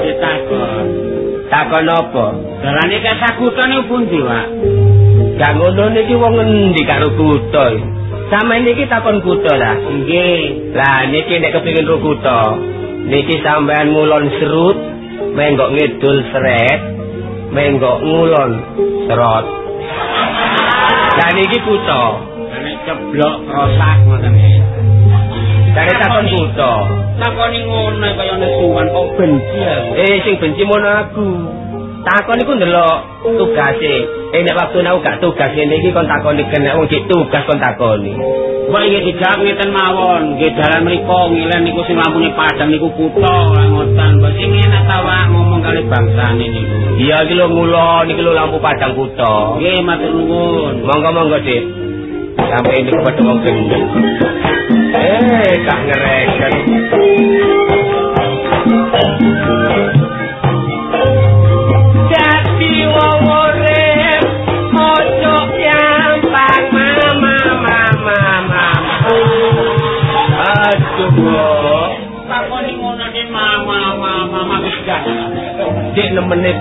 badhe takon. Apa? Dalane kaya sakutane pundi, Pak? Gak ngono niki wong endi karo kutha. Sampeyan niki takon kutha lah. Nggih. Lah niki nek kepengin ro kutha, niki sampeyan ngulon serut, menggok ngidul seret, menggok ngulon serot. Lah niki kutha. Nek ceblok rosak ngoten iki. Dari takon kutha. Takoni ngono kaya nesuwan kok benci aku. Eh sing benci mono aku. Takon iku ndelok tugase. Eh nek waktu aku gak tugas ngene iki kon takoni kena wong dik tugas kon takoni. Mbak iki dijawab ngeten mawon, nggih dalan mriku ngilen niku sing lampune padang niku kutha ngoten. Mbak sing enak ta Pak ngomong kali bangsane niku. Iya iki lho ngulon iki lho lampu padang kutha. Nggih matur nuwun. Monggo-monggo, Dik. Sampai ini kepada wong gendeng. Eh, gak ngereken. Jadi wong urip ojo gampang mama mama mama. Aduh, kok. Takoni ngono nek mama mama wis gak. Dik nemene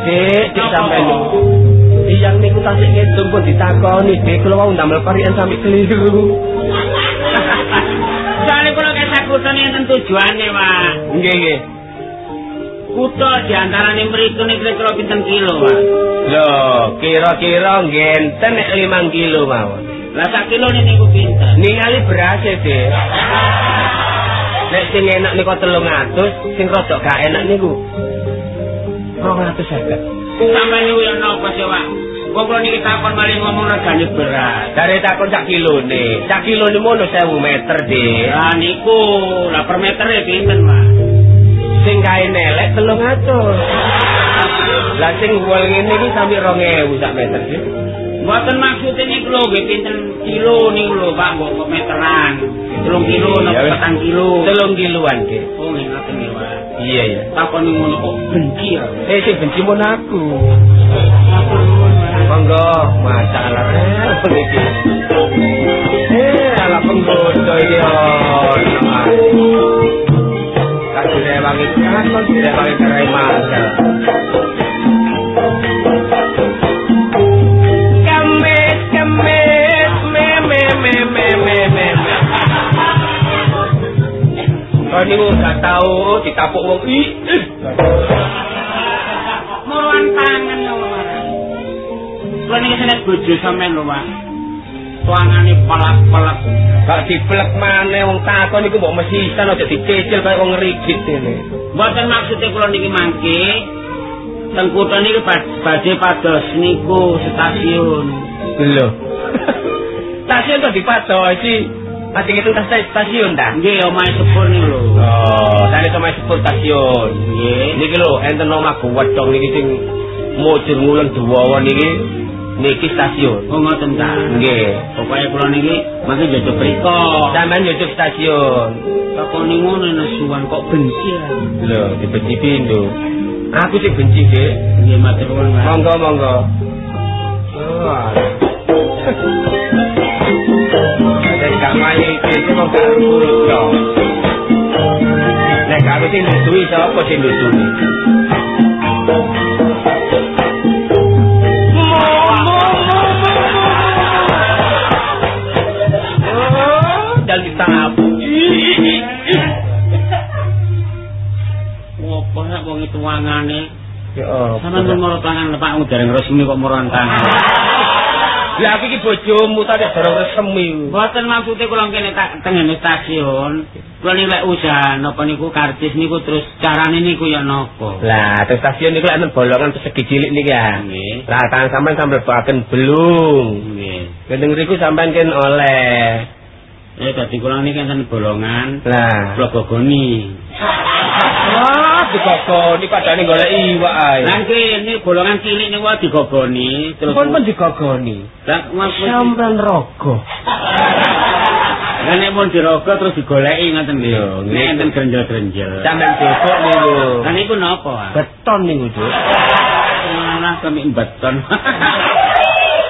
sampeyan. Tiyang niku tasik ngitung kok ditakoni dik, kula wau ndamel parian sampe keliru. Soale kula kesakutane enten tujuane, Pak. Nggih, nggih. Kutha diantarane mriku nek kira pinten kilo, Pak. Loh, kira-kira ngenten nek 5 kilo mawon. Lah sak kilo niku pinten? Ningali beras e, Dik. Nek sing enak niku 300, sing rada gak enak niku 250. Sampai niku ya napa sih, Pak? Kok kula niki takon malih ngomong regane beras. Dari takon sak kilone. Sak kilone mono 1000 meter, Dik. Lah niku, lah per meter e pinten, Pak? Sing kae nelek 300. Lah sing wol ngene iki sampe 2000 sak meter, Dik. Mboten maksude niku lho nggih pinten kilo niku lho, Pak, mbok kok meteran. 3 kilo Ya, napa 4 kilo. 3 kiloan, Dik. Oh, ngoten nggih, Pak. Iya, ya. Takon ngono kok benci ya. Eh, sing benci mono aku. Monggo, masalah repot iki. Eh, ala penggoda iki ono. Tak direwangi kan, kok direwangi kerai masalah. Kau ini gak tahu ditapuk wong ih. Muruan tangan lho, Pak. Kula niki senet bojo sampean lho, Pak. Tuangane pelak-pelak. Gak diplek maneh wong takon iku mbok mesisan aja dicecil kaya wong rigid ini. Mboten maksude kula niki mangke teng kutha niki bad- badhe pados niku stasiun. Lho. Stasiun kok dipadosi. Mati itu tas stasiun dah. Nggih, omahe sepur niku lho. Oh, dari sama sepur stasiun. Nggih. Niki lho, enten omah wedhong niki sing mujur ngulon duwawa niki niki stasiun. Oh ngoten ta. Nggih. Pokoke kula niki mangke jajak mriko. Sampeyan yo cuk stasiun. Takoni ngono nesuwan kok benci ya. Lho, dibenci pindho. Aku sih benci, Dik. Nggih matur nuwun, Pak. Monggo, monggo. Oh. Gak iki iki kok gak urut dong. Nek aku sapa sing? Oh, dan ditapu. Ngopo nek wong itu wangane? Ya apa? Sampeyan moro tangan Pak ngudareng resmi kok moro tangan. Lah aku iki bojomu tadi dorong resmi. Mboten maksude kula kene tak tengene stasiun. Kula nek lek usaha napa niku karcis niku terus carane niku ya napa? Lah, terus stasiun niku lek bolongan persegi cilik niki ya. Nggih. Lah, tangan sampean sambil baken belung. Nggih. Gendeng riku sampean ken oleh. Ya dadi kula niki enten bolongan Lah. kula gogoni. Wah, digogoni padane golek iwak ae. Lah kene bolongan cilik niku digogoni terus Pun pun digogoni. Lah Sampean rogo. Lah nek mun dirogo terus digoleki ngoten lho. Yo, Nek nggih. enten grenjel-grenjel. Sampean besok niku. Lah niku napa? Beton niku, Dik. Malah kami beton.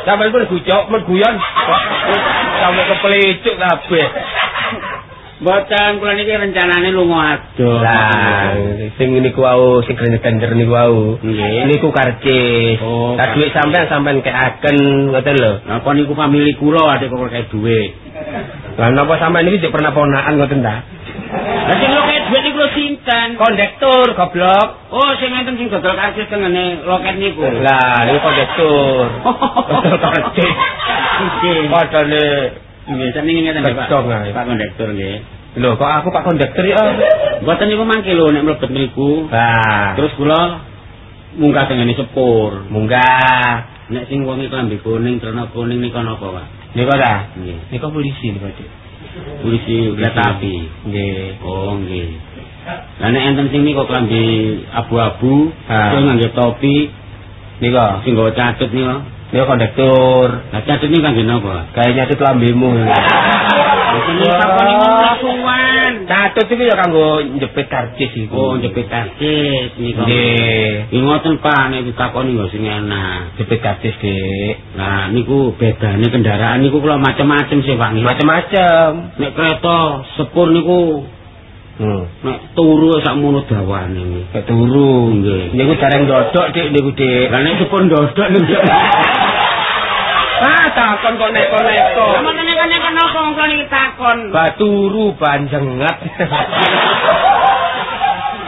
Sampean pun gujok, men guyon. Sampe kepelicuk kabeh. Mboten kula niki rencanane lunga adoh. Lah, sing niku wau sing gender niku wau. Niku karcis. Oh, Lah dhuwit sampean sampean keaken ngoten lho. Napa niku famili kula adik kok kayak duit. Lah napa sampean iki jek pernah ponakan ngoten ta? Lah sing loket duit niku sinten? Kondektur goblok. Oh, sing ngenten sing dodol karcis tengene loket niku. Lah, niku kondektur. Dodol karcis. Nggih. Padane Nggih, seneng ngeten Pak. Ae. Pak kondektur nggih. Lho, kok aku Pak Kondektur ya? Mboten niku mangke lho nek mlebet mriku. Lah, Terus kula munggah tengene sepur. munggah. Nek sing wong klambi kuning, celana kuning niku napa, Pak? Niku ta? Nggih. Niku polisi niku, Dik. Polisi kereta api. Nggih. Oh, nggih. Lah nek enten sing niku klambi abu-abu, terus nganggo topi, Niku. sing nggawa catut niku. Niku kondektur. Lah catut niku kangge napa? Kayak nyatut lambemu. Apa niku rasuan. Catut itu ya kanggo njepit karcis iku. Oh, njepit karcis niku. Nggih. Nggih ngoten Pak, nek ditakoni yo sing enak. Jepit karcis, Dik. Nah, niku bedane kendaraan niku kula macem-macem sih, Pak. Macem-macem. Nek kereta sepur niku. Nek turu sakmono dawane. Kayak turu. Nggih. Niku jarang dodok, Dik, niku, Dik. Lah nek sepur ndodok niku. Ah, takon kok neko-neko. Lah makane kan nek kenapa wong kene takon. Baturu banjenget.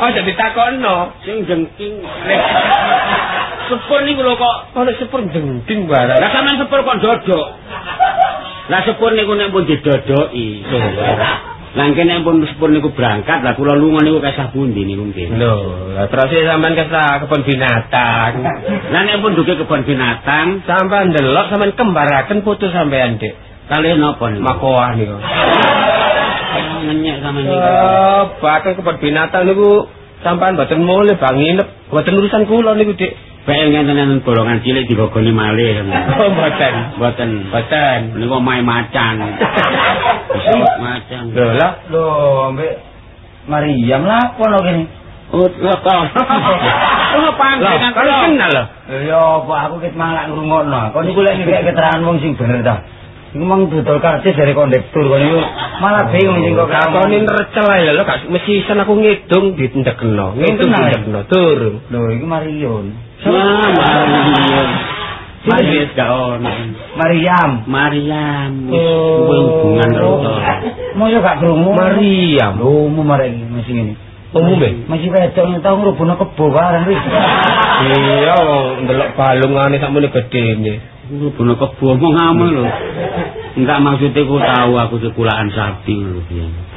Oh, jadi takonno. Sing jengking. Sepur niku lho kok. Ono sepur jengking barang. Lah sampean sepur kok ndodok. Lah sepur niku nek pun didodoki. Lah kene pun sepur niku berangkat, lah kula lunga niku kesah pundi niku nggih. Lho, lah terus sampean ke kebon binatang. Lah nek pun duke kebon binatang, Sampean ndelok sampean kembaraken foto sampean, Dik. kalih napa niku? Makoah niku. Oh, ngenyek sama niku. Oh, bakal kebon binatang niku sampean mboten mulih bang nginep. Mboten urusan kula niku, Dik. Bae ngenten bolongan cilik digogoni malih. Oh, mboten. Mboten. Mboten. Niku omahe macan. Macan. Lho lah, Lho, ambek Mariam lah apa lho kene? Oh, lho kok. Panjenengan lah, kan kenal lho. Ya apa aku ket malah ngrungokno. Kok niku lek ngek keterangan wong sing bener ta. Iku mang dodol karcis dari kondektur kok niku malah bingung sing kok Kakoni recel ae lho, gak mesti sen aku ngidung ditendekno. Ngidung ya? ditendekno turun. Lho, iku Marion. Mariam. Wis gak ono. Mariam. Mariam. Kuwi hubungan rota. Mau gak krungu? Mariam. Umum iki masih ngene. Umum. Masih wedok yang tau ngrubuna kebo barang wis. Iya, ndelok balungane sakmene gedene. Kudu kebo mau ngomong lho. Enggak maksudnya ku tahu aku sekulaan sapi lho.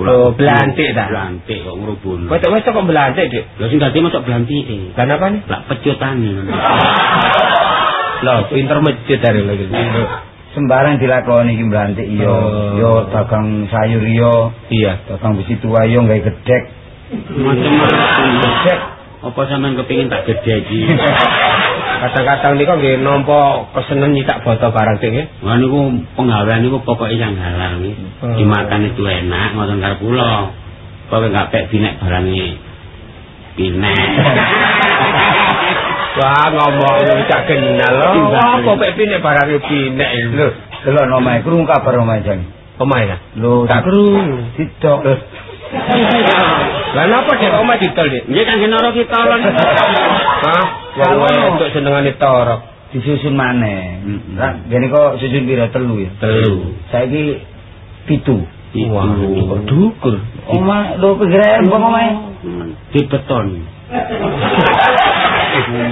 Oh, belantik ta? Belantik kok ngrubun. Wedok-wedok kok belantik, Dik. Lha sing dadi masuk belantike. Lan apa nih? Lah pecutane ngono. Loh, pinter masjid dari lagi. Sembarang dilakoni iki mblantik iya. Oh. Yo dagang sayur iya, Iya. dagang besi tua yo gawe gedek. Macam-macam. Gedek. Apa sampean kepengin tak gede iki? Kadang-kadang niku nggih nampa kesenen nyitak foto barang Dik nggih. Wah niku penggawean niku pokoke yang halal nih. Hmm. Dimakan itu enak ngoten karo kula. Pokoke gak pek binek barange binek. Wah, ngomong cak kenal lho. Apa pek pinek barang pinek Lho, delok omahe krungu kabar omahe jan. Omae ta? Lho, Tak krungu. Tidak. Lah napa dek omah didol, Dik? Nggih kan genoro kita lho. Hah? Kalau- Wong wedok senengane torok. Disusun maneh. Lah, gene kok susun pira telu ya? Telu. Saiki pitu. Wah, dukur. Omah lho pinggire embong omahe. Di beton.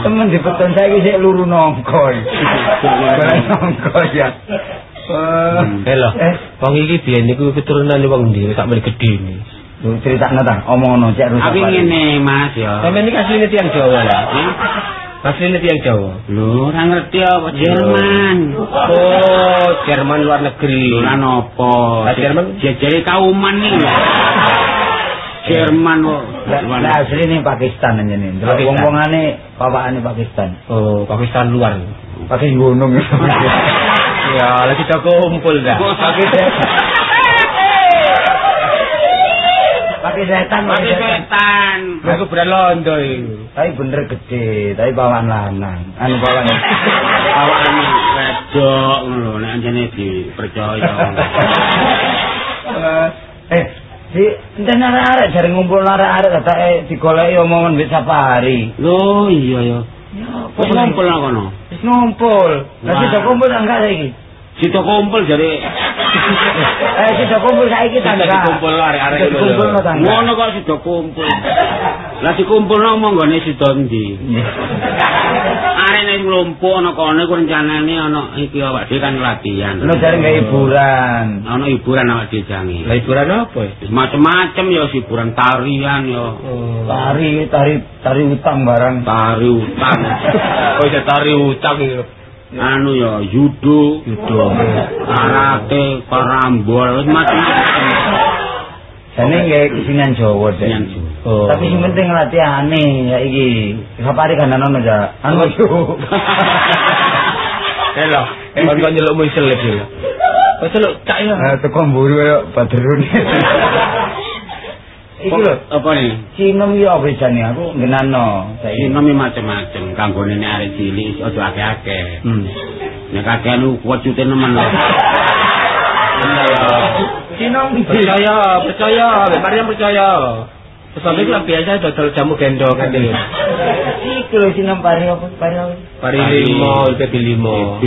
Temen di beton saiki sik luru nongko. Golek nongko ya. Eh, Helo. Eh, Wong iki biyen niku keturunan wong ndi sak mene gedhe. Lu critakno ta, omongno cek rusak. Tapi ngene Mas ya. Sampeyan iki asline tiyang Jawa lah. Asline tiyang Jawa. Lho, ora ngerti apa Jerman. Oh, Jerman luar negeri. Ora nopo. Lah, Jerman? jejere kauman nih. Jerman kok. Lah lah, asli ini Pakistan aja Pakistan. wong-wongane papakane Pakistan. Oh, Pakistan luar. Pakai gunung. Ya, lagi kita kumpul dah. Pakai setan, Pakai setan. Aku berat londo itu. Tapi bener gede, tapi bawaan lanang. Anu bawaan. Awakane wedok ngono nek anjene dipercaya. eh, Di enten arek-arek jare ngumpul arek-arek katake digoleki omongan wis sapari. Lho iya ya. Wis ngumpul nang kono. Wis ngumpul. Lah sida kumpul enggak saiki? Sida kumpul jare Eh sida kumpul saiki ta Sida enggak? dikumpul arek-arek itu dikumpul lho. enggak? ngono kok sida kumpul. Lah dikumpulno monggone sida ndi? Arek nek mlumpuk ana kono iku rencanane ana iki awak dhewe kan latihan. Lo jare nggak hiburan. Ana hiburan awak dhewe jange. Lah hiburan apa ya? Macem-macem ya hiburan tarian ya. Tari, tari, tari utang barang. Tari utang. Oh, iso tari utang iki. Anu ya judo, Judo. karate, karambol, wis macem-macem. Jane nggak kesinian Jawa deh. Kesenian Jawa. Oh. Tapi sing penting latihane ya iki. Sapari kan ana aja. Anu yo. Helo, kon kon nyeluk muisel iki lho. Kok celuk cak ya? Eh teko mburi kaya Badrun. Iki lho, apa nih? Cinem yo apa jane aku ngenano. Iki nami macem-macem, kanggone nek arek cilik aja akeh-akeh. Hmm. Nek akeh lu kuwecute nemen lho. Cinem Percaya, percaya, Maryam percaya. Sampai itu biasa dodol jamu gendong kan dia. Iki lho Cinem pari apa? Pari apa? Pari limo, di limo.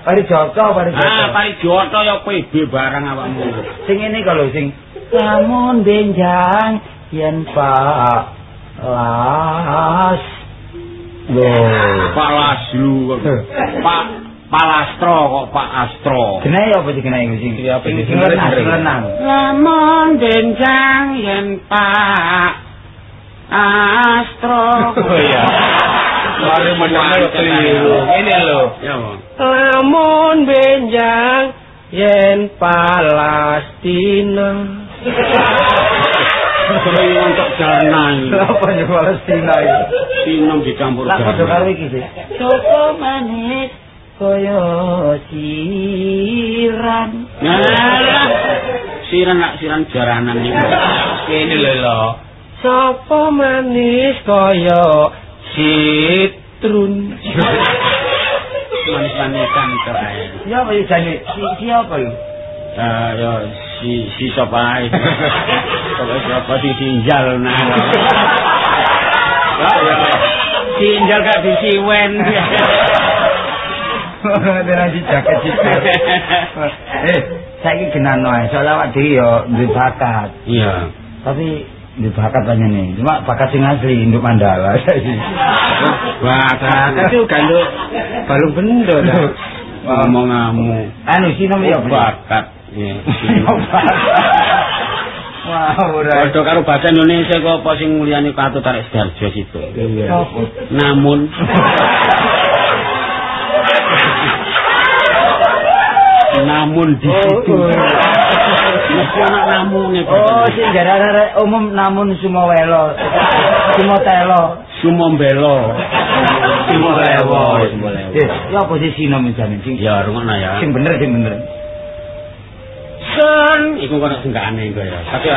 Pari Joko, pari Joko. Ah, pari joto ya PB barang awakmu. Sing ini kalau sing lamun benjang yen Pak las Loh. Pak Laslu kok. Pak Palastro kok Pak Astro. Apa sing? Iya, apa Sing sih? sing lenang, sing lenang. Lamun benjang yen Pak Astro. Oh iya. Mari menang keliru. Ini lho. Ya. Lamun benjang yen Palestina. Kowe untuk jalan. Apa yo Palestina iki? Sinom dicampur Lah padha karo jalan. iki sih. Coco manis koyo siran. Nah, siran nak siran jaranan iki. Ini lho lho. Sopo manis kaya citrun. Manis-manisan kok ae. Siapa iki jane? Si siapa iki? Eh, ya si si sapa ae. Sapa ditinjal nah. Ya, ya. Tinjal gak disiwen. Dengan si jaket jaket. Eh, saiki genano ae. Soale awak dhewe yo duwe bakat. Iya. Tapi duwe bakat nih. Cuma bakat sing asli induk mandala. Bakat itu ganduk balung bendo. Ngomong ngamu. Anu sinom ya bakat. Iya. Wah, ora. Padha karo bahasa Indonesia kok apa sing mulyane Katut Tarik Sidarjo situ. Namun namun di situ. Mesti ana namune Oh, sing jarane umum namun sumawelo. Sumotelo. Sumombelo. Sumolewo. Eh, ya apa sih sinom jane sing Ya rungokno ya. sing bener sing bener. Sen iku kono sing gak aneh iku ya. Tapi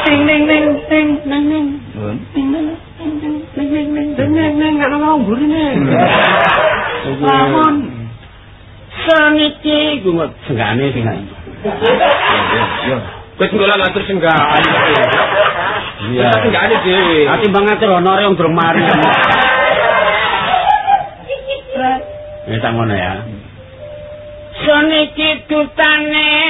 Ting ting ting ting ting ting. Lamun sen iki iku kok sing gak aneh sing. Yo. Wis ngolah ngatur senggaan. Iya. Enggak ada dhewe. Ati bang ngatur honore yang durung mari. Ya tak ngono ya. Soniki dutaning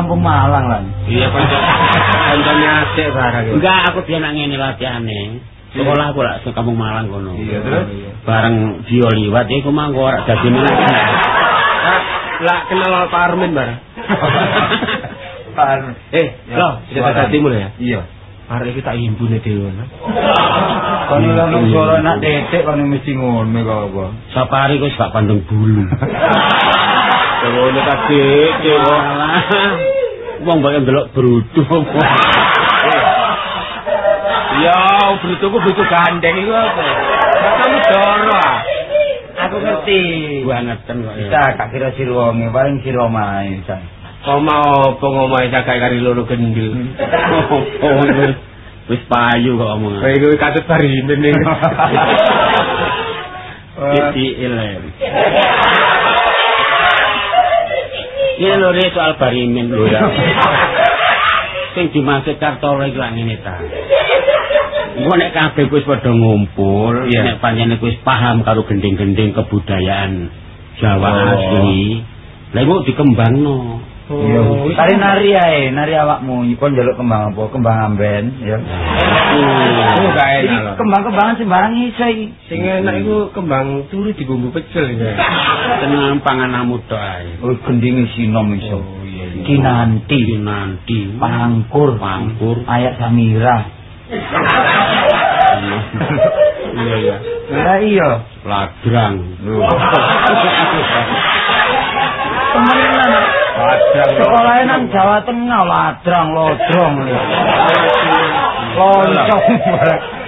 kampung Malang lan. Iya kanca. Kancane asik barang. Enggak, aku dia nak ngene latihane. Sekolah aku lak kampung Malang kono. Iya, terus? Bareng Dio liwat iku mangko ora dadi meneh. Lah kenal Pak Armin barang. Pak. Eh, loh, cerita tadimu ya. Iya. Arek iki tak himbune dhewe. Kon ora nang suara nak detek kon mesti ngono kok apa. Sapari wis gak pandeng bulu. Ngono ta dik, Walah. Wong bakal ndelok brutu. Ya, brutuku brutu gandeng iku apa? Kamu doro. Aku ngerti. Bangetan kok ya. Bisa gak kira sira wonge paling sira mae san. Koma apa ngomahe cakak kari loro gendil. Oh, wis payu kok omongan. Kayak gue katut parimen nih. Jadi ilem. Ini lho Re, soal barimin lho ya. Sing dimaksud Kartolo iki lak ngene ta. Engko nek kabeh wis padha ngumpul, Iya. nek pancen wis paham karo gending-gending kebudayaan Jawa Oh. asli. Lah iku dikembangno. Iya. Tari nari ae, nari awakmu kon njaluk kembang apa? Kembang amben, ya. Itu gak enak loh. Kembang-kembangan sembarang iso iki. Sing enak iku kembang turi di bumbu pecel ya. Tenang pangananmu tok ae. Oh, gendinge sinom iso. Oh iya iya. Kinanti, Nanti pangkur, pangkur. ayak samira. Iya iya. Lah iya. ladrang. Temenan. Sekolahnya nang Jawa Tengah ladrang lodrong lho. Loncong.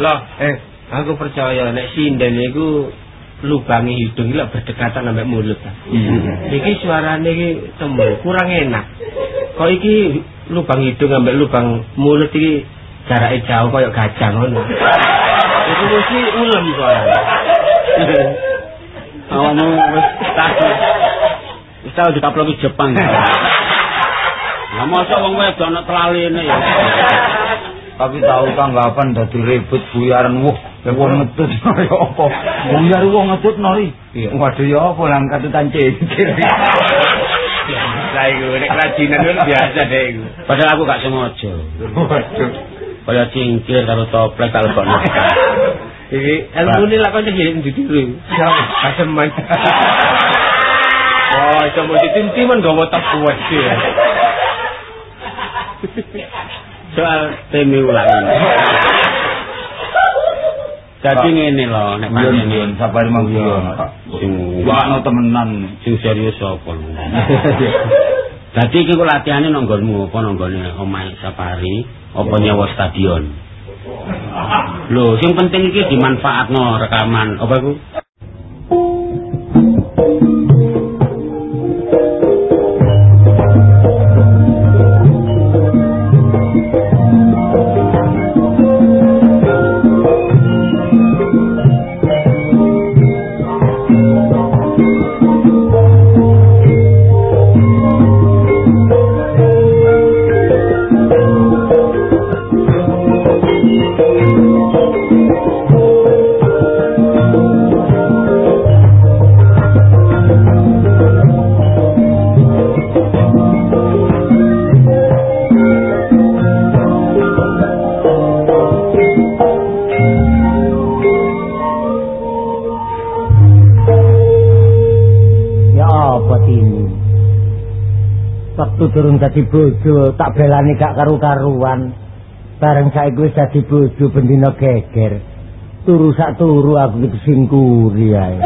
Loh, eh aku percaya nek sinden iku lubangi hidung iki berdekatan sampai mulut. ta. Iki suarane iki tembel kurang enak. Kok iki lubang hidung sampai lubang mulut iki jarake jauh koyo gajah ngono. Iku mesti ulem suarane. Awakmu wis tahu. Wis tahu dikaploki Jepang. Lah mosok wong wedok ana telaline ya. Tapi tahu tanggapan dadi ribut buyaran wah wong ngetut ya apa buyar wong ngetut nori waduh ya apa lang katutan cengkir Lah iku nek kerajinan itu biasa deh iku. Padahal aku gak sengaja. waduh Kaya cingkir karo toplek kok Iki elmune lak kok jadi ditiru. Kaseman. Wah, coba ditim-timan gak mau tak kuat sih ya. Soal temi ulang. Jadi ngene lho nek pancen guyon sabar mang guyon sing Wah, temenan. sing serius apa lho. Dadi iki ku latihane nang nggonmu apa nang nggone omahe safari apa nyewa stadion. Lho, sing penting iki dimanfaatno rekaman apa iku? Waktu turun dadi bojo tak belani gak karu-karuan. Bareng saiki wis dadi bojo bendina geger. Turu sak turu aku iki singkuri ae.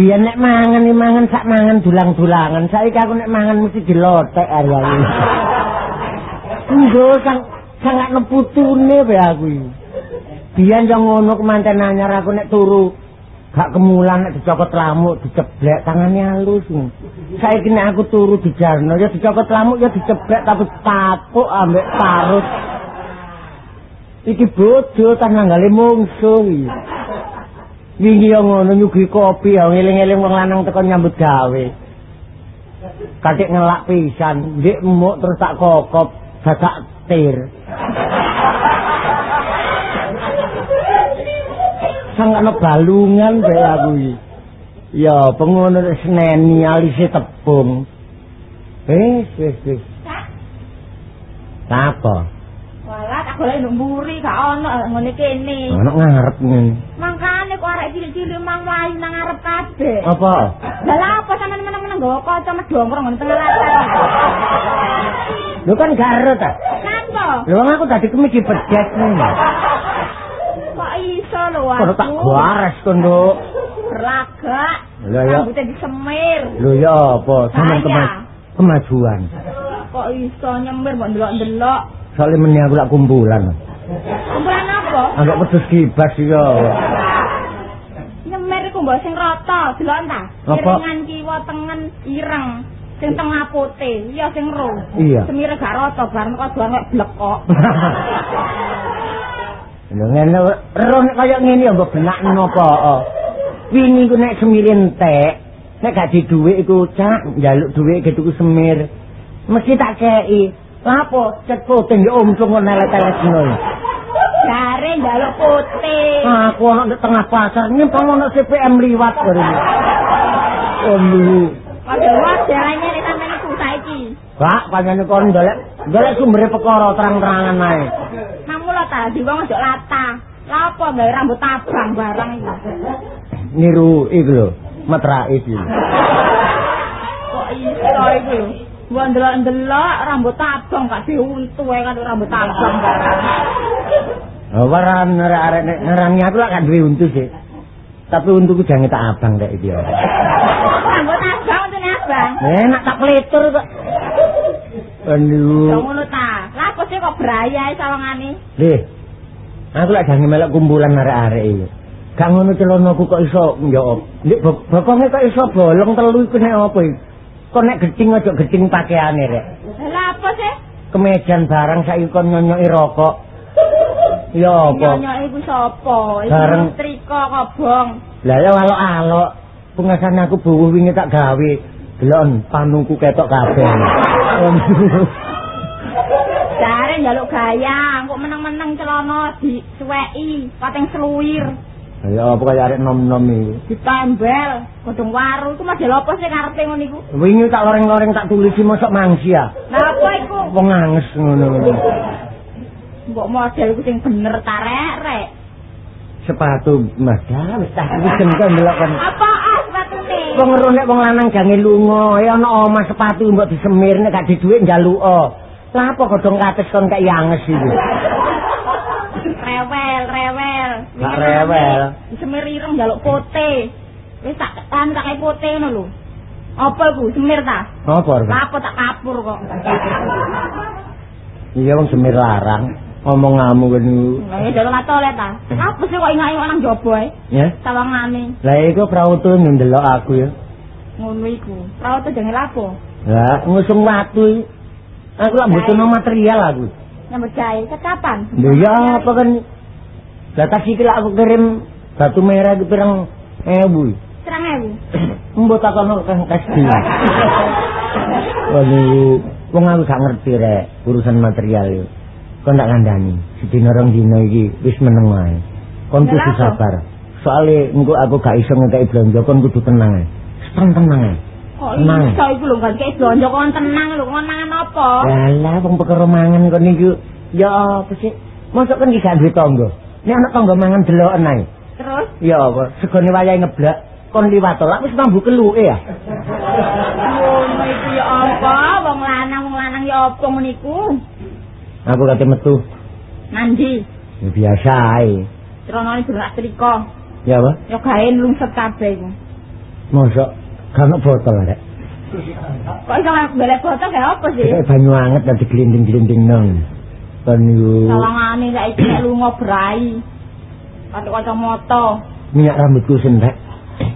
Biyen nek mangan iki mangan sak mangan dulang-dulangan. Saiki aku nek mangan mesti dilotek ari-ari. Nggo sang sangat neputune bae aku iki. Biyen yo ngono kemanten anyar aku nek turu gak kemulan nek dicokot lamuk diceblek tangane halus saiki nek aku turu dijarno ya dicokot lamuk ya diceblek tapi tapuk ambek parut. Iki bodoh tan nanggale mungsuh wingi yo ngono nyugi kopi yo ngeling-eling wong lanang teko nyambut gawe. Kakek ngelak pisan ndik emuk terus tak kokop dadak tir sang ana balungan bae aku iki. Ya, pengono seneni alise tepung. Wis, wis, wis. Apa? Walah tak golek nduk mburi gak ono ngene kene. Ana ngarep ngene. Mangkane kok arek cilik-cilik mang wayu nang ngarep kabeh. Apa? Lah apa sampean meneng-meneng nggawa kaca medhongkrong ngene tengah latar. Lho kan garo ta. Napa? Lho wong aku tadi kemi dipedet ngene. Kok lho Kok tak gares kon, Nduk. berlagak. Lah ya. Rambutnya disemir. Lho ya apa? Sampeyan Saya. kema- kemajuan. Kok iso nyemir mbok ndelok-ndelok. Soale meneh aku lak kumpulan. Kumpulan apa? Agak pedes kibas ya. Nyemir iku mbok sing rata, delok ta? Apa? Iringan kiwa tengen ireng. Sing tengah putih, iya sing ro. Iya. Semire gak rata, bareng kok doang kok blek kok. Lho ngene roh nek kaya ngene ya mbok benak napa. oh. Wingi ku nek semir entek, nek gak di dhuwit iku cak njaluk dhuwit ge tuku semir. Mesti tak kei. Lapo cet putih yo omcung nelet-nelet ngono. Jare njaluk putih. Aku ana di tengah pasar nyempang ana CPM liwat karo iki. Oh lu. Padha wae jarane nek sampeyan iku saiki. Kak, panjane kon ndolek, ndolek sumber perkara terang-terangan ae. Mamula ta di wong aja lata. Lah apa gawe rambut abang barang iki. Niru iku lho, metrake iki. Kok iso iku lho. Mbok ndelok-ndelok rambut abang gak diuntu ae kan rambut abang barang. Oh, waran arek-arek nek ngerangi aku lak gak duwe untu sih. Tapi untuku jange tak abang rek iki. ya. Rambut abang untune abang. Enak tak pelitur kok. Ya Aduh. ngono ta. Lah apa sih kok braya sawangane? Lih. Aku lak jange melok kumpulan arek-arek iki. Gak ngono celonaku kok iso. Ndek bok- bokonge kok iso bolong telu iku nek apa iki? Kok nek geding aja geding pakaiane rek. Lah apa sih? Kemejan barang saiki kon nyonyoki rokok. Ya apa? Nyonyok iku sapa? Iku triko kobong. Lah ya alok-alok. Pengasan aku buwuh wingi tak gawe. Delon panuku ketok kabeh. Njaluk gaya, kok meneng-meneng celana disuweki, pating seluwir, Ya apa kaya arek nom-nom iki. ditembel, godhong waru, iku model apa sih karepe ngono iku? Wingi tak loreng-loreng tak tulisi mosok mangsi ya. Lah apa iku? Wong anges ngono. Mbok model iku sing bener tarek rek. Sepatu Mas ya wis tak wis gendeng delok kan. Apa ah sepatune? Wong ngeruh nek wong lanang jange lunga, ya ana omah sepatu mbok disemir nek gak di dhuwit njaluk. Lah apa godhong kates kon kaya anges iki. Rewel, rewel. Gak rewel. Semir ireng njaluk pote. Wis tak kan tak kaya pote ngono lho. Apa iku semir ta? Apa? Lah apa tak kapur kok. Iya wong semir larang. Ngomong ngamu kan niku. Lah ya matole ta. Apa sih kok ingat-ingat nang jaba ae? Ya. Sawangane Lah iku prautu ndelok aku ya. ngono iku. Rawat jange lapo. Lah ngusung watu iki. Aku lak butuhno material aku. Nyambut gawe kapan? Lho ya apa kan. Lah lak aku kirim batu merah iki pirang ewu. Serang ewu. Mbok takono kang kasdi. Waduh, wong aku gak ngerti rek urusan material yo. Kon tak kandhani, sedina rong dina iki wis meneng wae. Kon Lah, kudu sabar. Soale engko aku gak iso ngekeki blanja, kon kudu tenang ae. Tenang tenang ae. Tenang. iso iku lho gak kei blonjo kon tenang lho kon mangan apa? Lah wong perkara mangan kon niku ya apa sih? Mosok kan iki gak duwe tangga. Nek ana tangga mangan deloken ae. Terus Ya apa? Segone wayahe ngeblak kon liwat to. Wis mambu keluke ya. ngono iku ya apa? Wong lanang wong lanang ya apa ngono iku? Aku kate metu. Nandi, Ya biasa ae. ceronane berak triko. Ya apa? Ya gawe lungset kabeh iku. Mosok kan botol rek. Kok iso golek botol gak apa sih? Eh banyu anget nanti glinding-glinding nang. Kan yo Sawangane saiki nek lunga brai. Pakai kacamata. minyak rambutku sentek.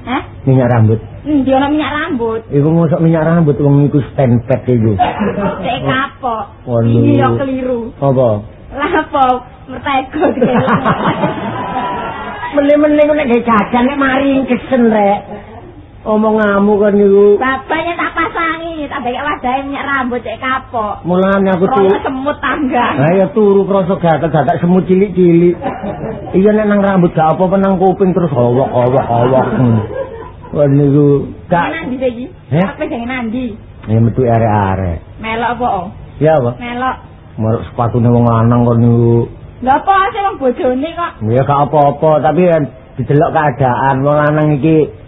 Hah? Minyak rambut. Endi ana minyak rambut? Iku mosok minyak rambut wong iku pad iku. Cek kapok. Waduh. Ini yo keliru. Apa? Lah apa? Mertego dikene. Meneh-meneh nek gawe jajan nek mari kesen rek. Omong ngamu kan niku. Bapaknya tak pasangi, tak baik wadahe minyak rambut cek kapok. Mulane aku tuh Rono semut tangga. Ayo turu krasa gatel gatak semut cilik-cilik. Iya nek nang rambut gak apa-apa nang kuping terus awak awak awak. Hmm. Wah niku Gak gak nandi saiki. Heh? Apa sing nandi? ya metu arek-arek. Melok apa? oh? Ya apa? Melok. Maruk sepatune wong lanang kok niku. Lah apa sih wong bojone kok? Ya gak apa-apa, tapi kan didelok keadaan wong lanang iki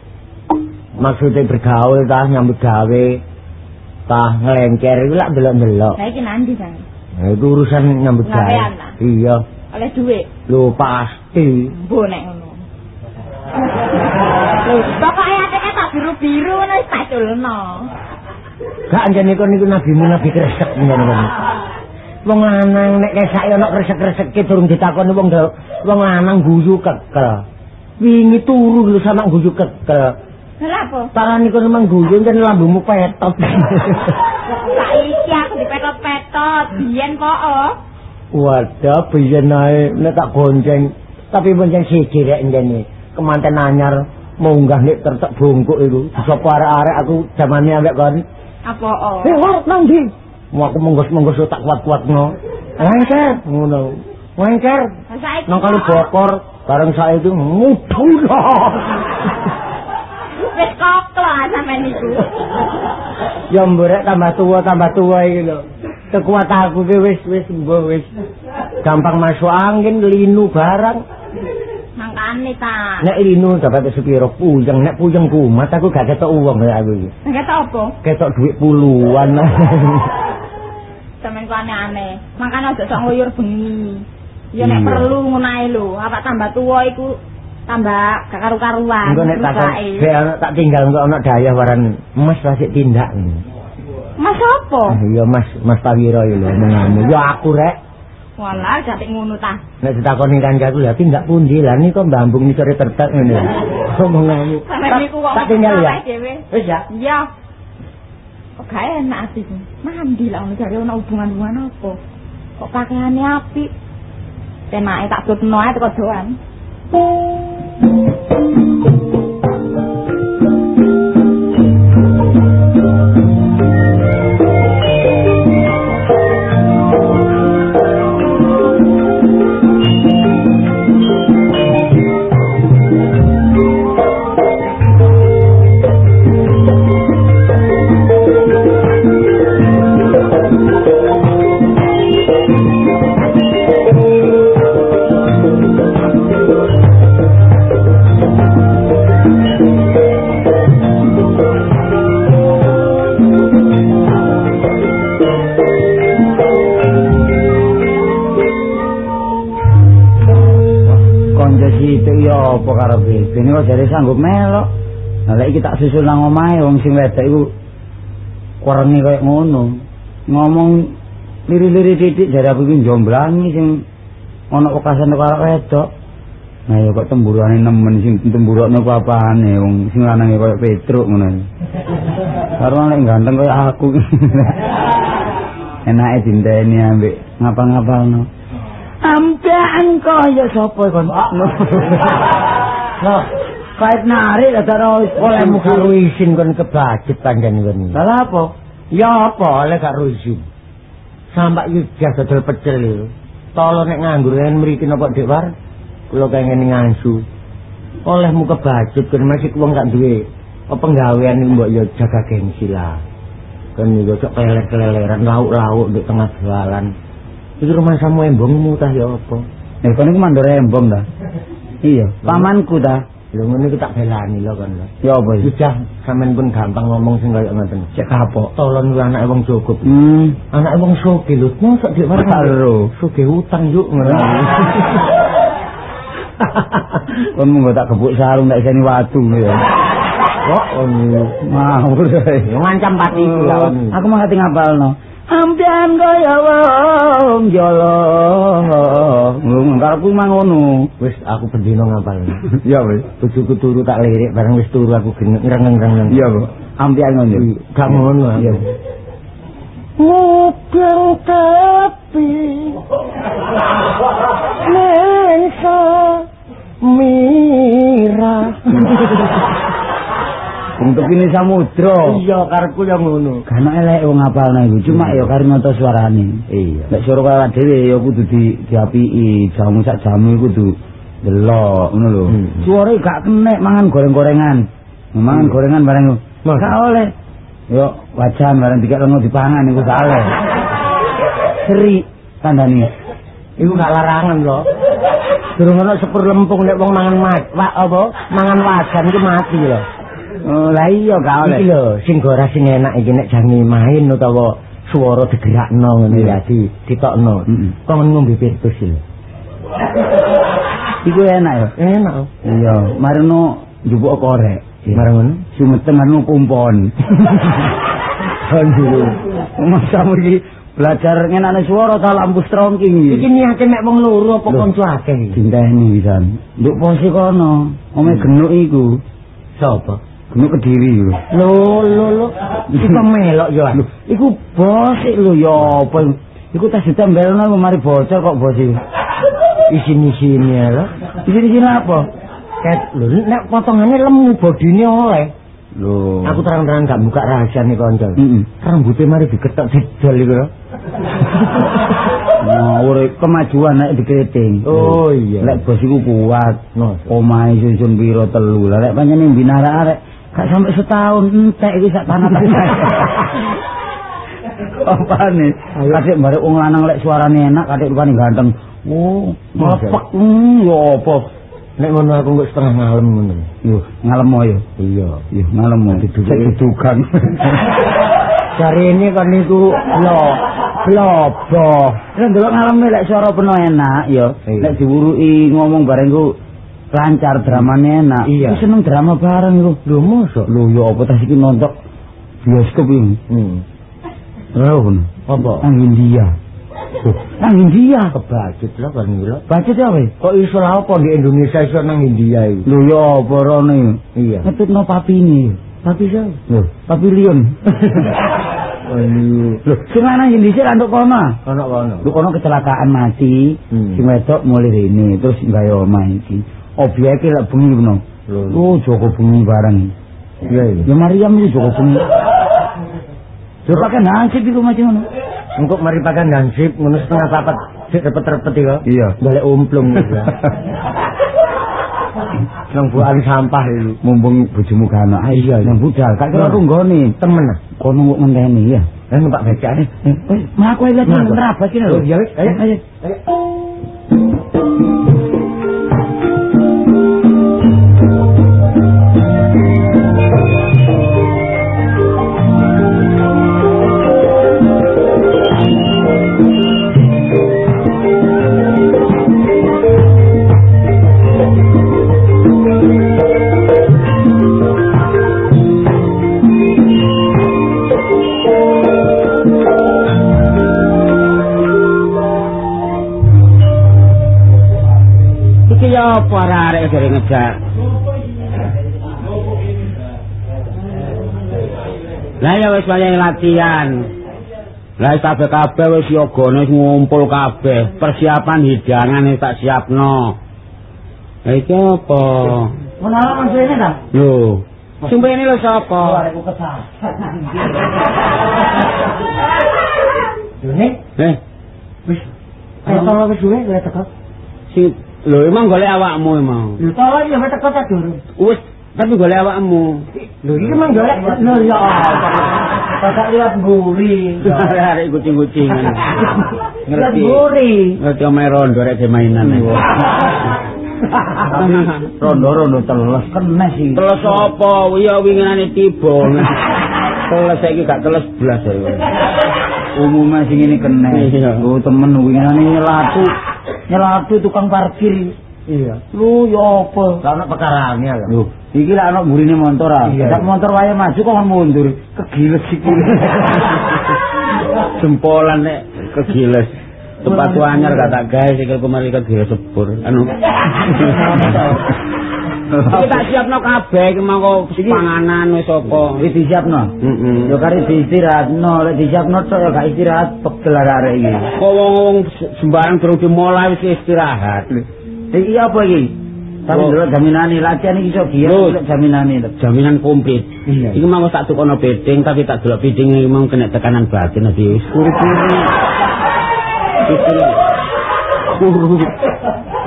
maksudnya bergaul tah nyambut gawe tah iku lak delok-delok. Lah iki nandi Jang. Nah, itu urusan nyambut gawe. Ta? Iya. Oleh duit. Lho pasti. Mbo nek ngono. Lho, pokoke ateke tak biru-biru ngono wis tak culno. Gak anjene kok niku nabimu nabi kresek njenengan. Wong lanang nek kesak ana kresek-kreseke durung ditakoni wong wong lanang guyu kekel. Wingi turu lho sama guyu kekel. Lah apa? Tangan niku memang guyu kan lambungmu petot. Saiki aku dipetot-petot, biyen kok oh. Wadah biyen ae nek tak gonceng tapi bonceng siji rek njene. Kemanten anyar munggah nek tertek bungkuk iku. Sapa arek-arek aku zamane ambek kon. Apa oh? Eh, war nang ndi? Mau aku menggos-menggos tak kuat-kuatno. Lengker ngono. Lengker nang kok, bokor bareng saiki mudhula. Wis koklo sampean niku. ya mbrek tambah tua tambah tua iki lho. Kekuat aku ki wis wis mbuh wis. Gampang masuk angin linu barang. Mangkane ta. Nek linu dapat sepiro puyeng, nek puyeng kumat aku gak ketok uang ya aku iki. Nggak apa? Ketok duit puluhan. Sampeyan kok aneh-aneh. Makane aja sok nguyur bengi. Ya nek perlu ngono ae lho. Apa tambah tuwa iku tambah gak karu-karuan. Engko nek tak anak tak tinggal engko ana daya waran Mas rasik tindak. Mas apa? Ah, Iya Mas, Mas Pawiro iki lho mengamu. Ya aku rek Walah gak ngono ta. nek ditakoni kancaku lha tindak pundi lah kok mbambung nisore tertek ngene. Omonganmu. Niku kok Tak tinggal ya. Wis ya. Iya. Kok gak enak atiku. Mandi lah ono jare ono hubungan-hubungan apa. Kok pakaiane apik. Penake tak tutno ae teko doan. Thank you. Melok. Lah lek iki tak susul nang omahe wong sing wedok iku kurenge koyo ngono. Ngomong liri-liri titik jare aku iki jomblangi sing ana wekasan karo wedok. Nah ya kok temburane nemen sing temburane ku apane wong sing lanange koyo Petruk ngono. Karo nek ganteng koyo aku. Enake dinteni ambek ngapa-ngapalno. Ampean kaya sapa kon? Loh, kait narik ada olehmu karo isin kon kebajet panjen kon. Salah apa? Ya apa oleh karo isin. Sampak yujas dodol pecel itu. Tolo nek nganggur kan mriki napa Dik War? Kula pengen ngangsu. Olehmu kebajet kon masih wong gak duwe apa penggawean mbok ya jaga gengsi lah. Kan yo cok keler-keleran lauk-lauk di tengah jalan. Iki rumah samu embongmu tah ya apa? Eh kon iku mandor embong ta? Iya, pamanku ta. Lho ngene iki tak belani lho kon. Ya apa iki? Sudah sampean pun gampang ngomong sing kaya ngoten. Cek kapok. Tolong ku anake wong cukup. Hmm. Anake wong sugih lho, mosok dik warung Karo. sugih utang yuk ngono. Kon mung tak gebuk sarung tak iseni watu ya. Kok ngono. Mau. Yo ngancam pati kula. Aku mah ngati ngapalno. Ampian kaya wong jolo. Ngono karepku mah ngono. Wis aku bendino ngapal. Ya wis. Bojoku turu tak lirik bareng wis turu aku ngreng-ngreng. Iya, Bu. Ampian ngono. Gak ngono. Iya. Nguping tepi Nengsa Mira Untuk ini samudra. Iya karepku ya ngono Karena elek wong ngapalno iku, cuma ya karo nyoto suarane. Iya Nek suara kaya dhewe ya kudu di diapiki, jamu sak jamu kudu delok ngono lho. Hmm. Suara gak kenek mangan goreng-gorengan. Mangan gorengan bareng. Gak oleh. Yo wajan bareng dikek lengo dipangan iku gak oleh. Seri tandani. Iku gak larangan lho. Durung ana sepur lempung nek wong mangan mat, apa? Mangan wajan iku mati lho. Oh, lah iya gak oleh. Iki lho, sing gora sing enak iki nek jange main utawa swara digerakno ngene ya di ditokno. Kok ngombe pirtus lho. Iku enak ya. Enak. Iya, marino njupuk korek. Marang ngono. Sumeteng anu kumpon. Aduh. Masa iki belajar ngenane swara ta lampu strongking iki. Iki niate mek wong loro apa kanca akeh iki? Dinteni pisan. Nduk pose kono, ome genuk iku. Sapa? Genuk Kediri iku. Lho lho lho. Iki pemelok yo. Lho, iku bos lho ya apa iku? Iku tas ditembelno mari bocor kok bos iku. Isin-isine lho. Iki iki apa? Ket lho nek potongane lemu bodine oleh. Lho. Aku terang-terang gak buka rahasia nih kanca. Heeh. Rambutnya mari diketok didol iku lho. Ngawur kemajuan nek dikriting. Oh, iya. Lek bos iku kuat. No. Omahe susun piro telu. Lek pancen binara arek gak sampai setahun entek iki sak tanah Apa nih? Kadek barek wong lanang lek suarane enak, kadek rupane ganteng. Oh, mlepek. Hmm, apa? Nek ngono aku kok setengah malam ngono. Yo, ngalem yo. Iya. Yo, ngalem. Sik dudukan. Cari ini kan niku lo lobo. Lek ndelok ngalem lek suara penuh enak yo. Lek diwuruki ngomong bareng ku lancar dramane enak. Iya. Seneng drama bareng iku. Lho mosok. Lho yo apa tas iki nonton bioskop iki. Hmm. Lho ngono. Apa? Nang India. Nang India. Kebacut lah kan lho. Budget apa? Kok iso lah apa di Indonesia iso nang India iki? Lho yo apa rene? Iya. Ngetutno papine. Tapi saya Lho, papilion. Oh iya. Lho, sing lanang Indonesia anduk kono. Ono kono. Lu kono kecelakaan mati, Hmm. sing wedok mulai rene terus gawe omah iki. Obyeke lek bengi ngono. Lho. Oh, Joko bengi bareng. Iya iya. Ya Mariam iki Joko bengi. Yo pakai nasib iku macam ngono. Engkok mari pakan dansip ngono setengah papat sik repet-repet iku. Iya. Balik umplung ya. Nang buan sampah itu. Mumpung bojomu gak. Ayo, Iya, nang budal. Kak kira aku nggone. Temen ah. Kono kok ngenteni ya. Eh numpak becak eh. Lihat Nah, nang nerabas iki lho. Oh, iya, wis. Ayo. ayo. Ngejar. Lah ya wis banyak latihan. Lah wis kabeh-kabeh wis yogane wis ngumpul kabeh. Persiapan hidangan wis tak siapno. Lah iki apa? Ngono ala maksudnya ta? Lho, sing ini lho sapa? Arek kesal. Dene Eh, wis eh tolo wis duwe lek teko. sing lho emang golek awakmu emang. Lho tolo ya teko ta durung. Wis, tapi golek awakmu. Lho iki mang golek lho ya apa. Kakak lihat guri. Arek kucing-kucingan. Lihat Ngerti. guri. Ngerti omae rondo rek ge mainan. Rondo-rondo teles kenes iki. Teles apa? Ya winginane tiba. Teles saiki gak teles blas ya. Umumnya sing ini kenes. Oh temen winginane nyelatu. Nyelatu tukang parkir. Iya. Lu ya apa? Lah ana pekarane lho. Lho, iki lak ana burine motor ah. Iya. Sak motor wae maju kok mundur. Kegiles iki. Jempolan nek kegiles. Sepatu anyar tak gawe sikilku mari kegiles sepur. Anu. Iki tak siapno kabeh iki mangko panganan wis apa. Iki disiapno. Heeh. Yo kare diistirahatno, lek disiapno tok gak istirahat pegel arek iki. Kok wong sembarang durung dimulai wis istirahat. Iki apa iki? Tapi dulu jaminane latihan iki iso giat Lho. lek jaminane. jaminan komplit. Iki mau tak tukono beding tapi tak delok beding iki mau kena tekanan batin wis kuri-kuri. Kuri. Kuru.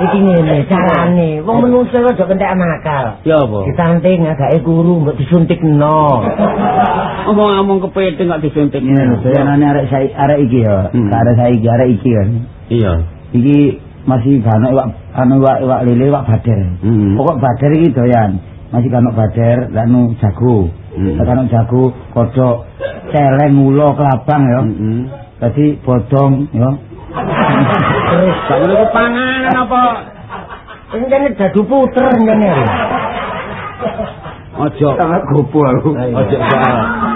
Iki ngene carane. Wong menungso aja kentek nakal. Ya apa? Ditanting agake kuru mbok disuntikno. Omong-omong kepiting kok disuntik. Lho, doyanane arek sai arek iki ya. Hmm. Arek saiki arek iki kan. Iya. Iki masih ono iwak anu iwak iwak lele iwak bader. Hmm. Pokok bader iki doyan. Masih ono bader, lanu jago. Hmm. Ono jago, kodok, celeng, ulo, kelabang ya. Heeh. Dadi bodong ya. Terus gak boleh kepanganan apa? Ini jane dadu puter jane. Ojo. Sangat gopo aku. Ojo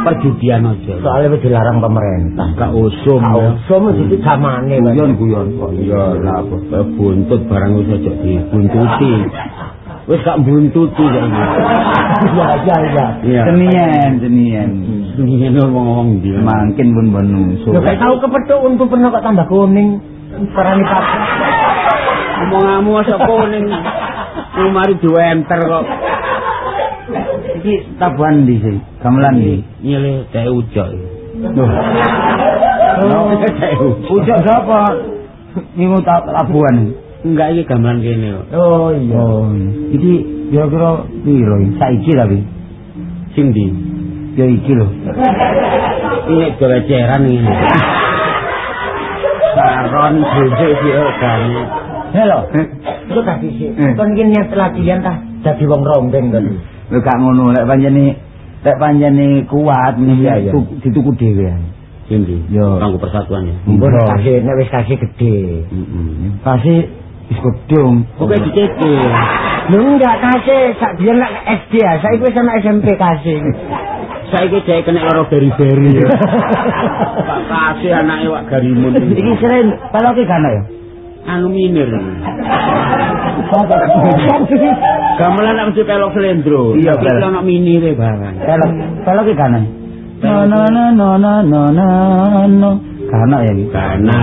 perjudian ojo. Soalnya wis dilarang pemerintah. gak usum ya. Usum iki zamane. Guyon guyon kok. Iya, lah Kayak buntut barang wis aja dibuntuti. Wis gak buntuti ya. Iya iya iya. Iya. Senian, senian. Ini ngomong dia. Makin pun menungso. Yo gak tau kepethuk untuk pernah kok tambah kuning. Parani Pak. Omonganmu asa kuning. Lumari diwenter kok. Iki tabuhan di sih, gamelan di. Nyele teh ujok. Loh. Ujak siapa? Ini ta- tabuhan. Enggak iki gamelan kene kok. Oh iya. Oh, iki kira-kira piro iki? Saiki tapi. Sing ndi? Ya iki lho. Ini geleceran ngene. Saron dhisik sih kan. Halo. Iku tadi sih. Kon iki niat latihan tah dadi wong rombeng tadi. Lho gak ngono, lek panjene lek panjene kuat tu- dituku dhewe. ae. Sing ndi? Yo. Kanggo persatuan ya. Mbok kasih nek wis kasih gede. Heeh. Pasti wis gedung. Oke dicete. Lho enggak kasih sak biyen lek SD ya, saiki wis ana SMP kasih. Saiki jek kena karo beri-beri. Pak kasih anake wak garimun. Iki sering paloke kan ya. anu minir. Gamelan nek mesti pelok slendro. Iya, pelok. ono minire barang. Pelok, paloke kan. No no no no no no no no. Ya iki. Kana.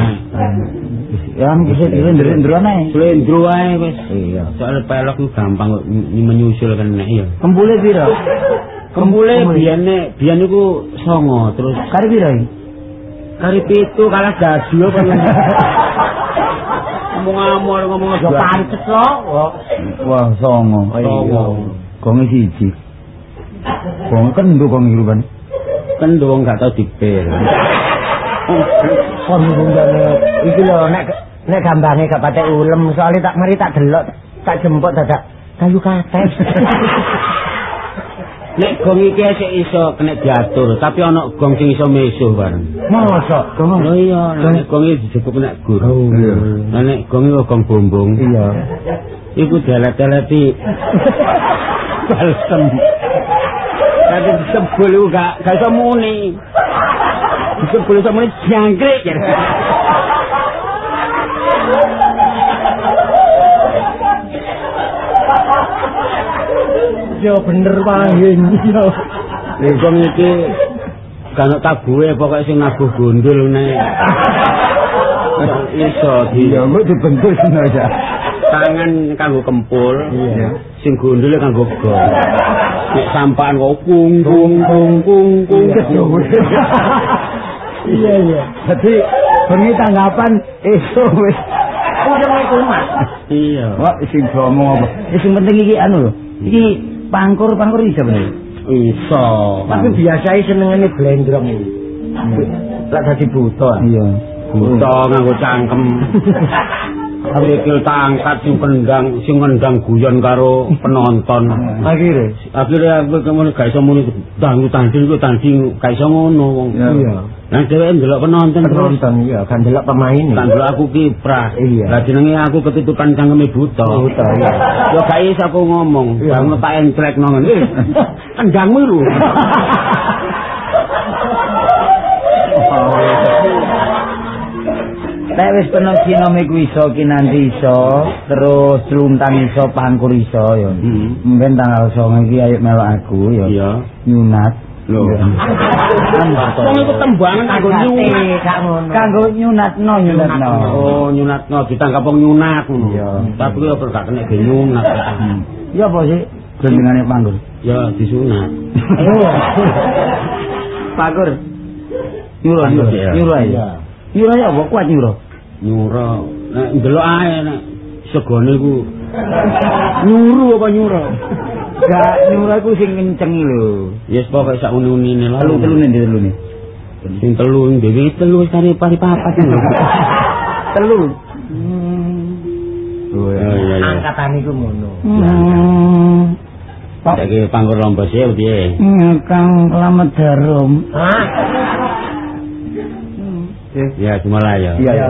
Ya bisa ndro-ndro ae. Slendro ae wis. Iya. Soale pelok gampang menyusul kan nek iya. Kembule piro? Kembule biyane biyen niku songo terus Kari piro iki? kari pitu kalah dadi apa ngomong amor ngomong Yo pantes kok. Wah, songo. Songo. Gonge siji. Gonge kendo gonge iku kan. kan wong gak tau dipil Kon ngundane iki lho nek nek gambange gak patek ulem soalnya tak mari tak delok tak jemput dadak kayu kates. nek gong iki sik iso kena diatur tapi ana gong sing iso mesuh bareng Mosok Oh iya, nek gong iki dijupuk nek gur. iya. Lah nek gong iki gong bombong. Iya. Iku delet-deleti balsem. Tapi disebul iku gak gak iso muni. Disebul iso muni jangkrik. Yo bener wae yo. Nek gong iki kan tabuhe pokoke sing nabuh gondol nek. Iso di kok dibentuk sino aja. tangan kanggo kempul, Iya. sing gondole kanggo gong. Nek sampahan kok kung kung kung kung kung. Iya, iya. Jadi bengi tanggapan esuk wis. Iya. Wah, sing ngomong apa? Sing penting iki anu lho. Iki pangkur pangkur iso bener. Iso. Tapi biasanya senengane blendrong iki. Lah dadi buta. Iya. Buta nganggo cangkem. Awikil tangkat sing kendang, sing kendang guyon karo penonton. Akhire. Akhirnya aku kemudian gak iso muni tanggu tanding ku tanding gak iso ngono wong. Iya. Nah dheweke ndelok penonton Penonton iya kan delok pemain. kan dulu aku kiprah. Iya. Lah jenenge aku ketutupan cangkeme buta. Buta, iya. Yo gak iso aku ngomong. Kamu tak entrek nongen. Eh, kendangmu lho. Nek wis penuh sinome ku iso kinanti iso, terus luntan iso, pangkur iso ya. Hmm. Mungkin tanggal 9 iki ayo melok aku ya. Iya. Nyunat. Lho. Wong iku tembangan kanggo nyunat. gak ngono. Kanggo nyunatno nyunatno. Oh, nyunatno ditangkap wong nyunat. Iya. Tapi yo gak kena ge nyunat. Ya apa sih? Gendengane pangkur. Ya disunat. Nyuro Pangkur, nyuro. ya. Nyuro. Iya. Nyuro ya apa kuat nyuro? Nyuro. Nek ndelok ae nek segone ku Nyuru apa nyura? Gak nyura iku sing kenceng lho. yes pokoke sak uni-unine lah. Telu telu nih telu. Sing telu ing dhewe telu wis kari pari papat lho. Telu. Oh iya iya. Angkatan iku ngono. Hmm. Saiki panggur lombos ya piye? Kang Lamet Darum. Hah? Ya semula ya. Iya ya,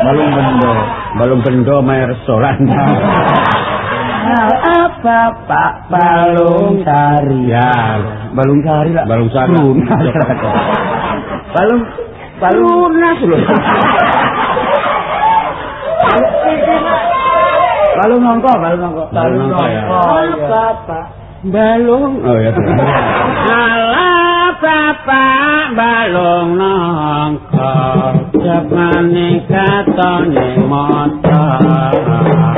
Balung bendo. Balung bendo main restoran. Apa Pak Balung Sari? Ya, Balung Sari lah. balung sari. Lunas. Balung balung Lunas lho. balung nongko, balung nongko. Balung nongko, ya. Apa Pak? Balung. Oh ya. Halah bapak balung nongko. sepane katone mata.